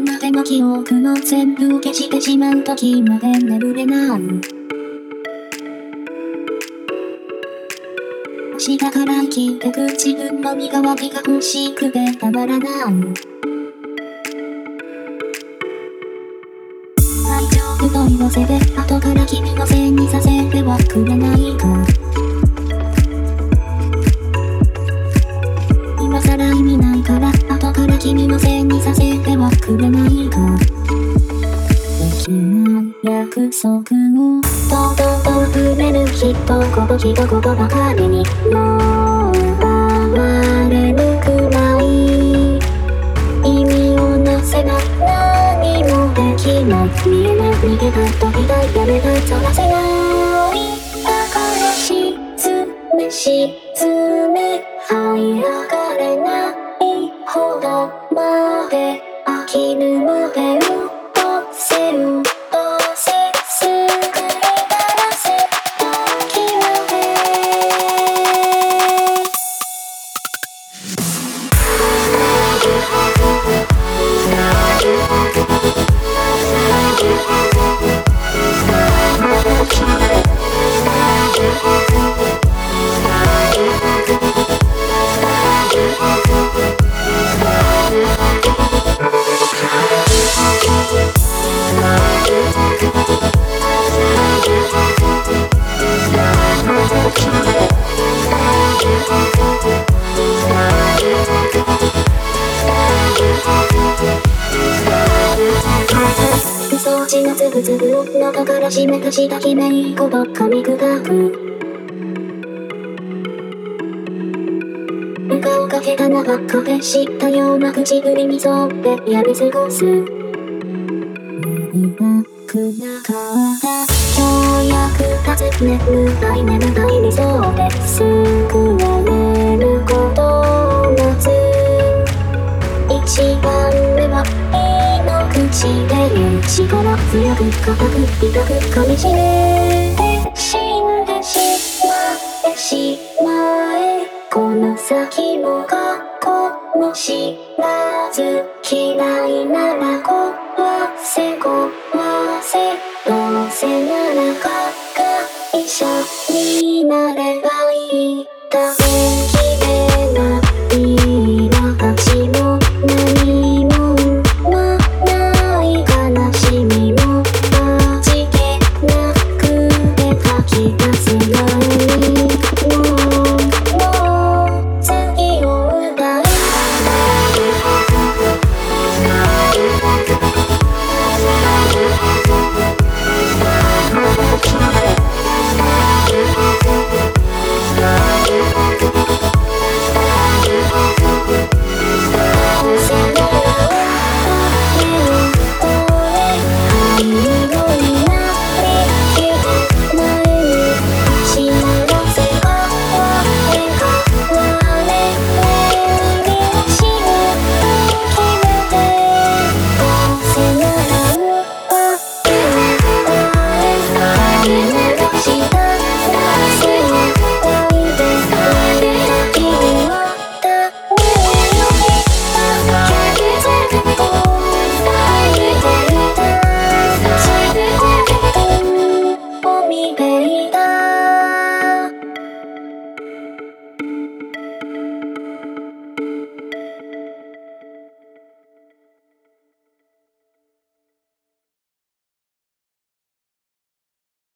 までの記憶の全部消してしまう時まで眠れない明日から生きてく自分の身代わりが欲しくてたまらない大丈夫と言わせて後から君のせいにさせてはくれ。くれないかできない。約束をとうとうと触れる一言一言ばかりにもう奪われるくらい意味をなせない何もできない。見えない逃げたい飛びたいやめたいそらせな。いだから沈め沈め這い上がれないほどま飽きるまでつぶつぶを喉から締め出した悲鳴ほど噛み砕く笑顔かけた長くでしたような唇に沿ってやり過ごす何がくなかった今日役立つ眠たい眠たい理想で救言う。力強く固く痛く噛みしめて死んでしまってしまえこの先も過去も知らず嫌いなら壊せ壊せどう。せならかが一緒になればいいだけ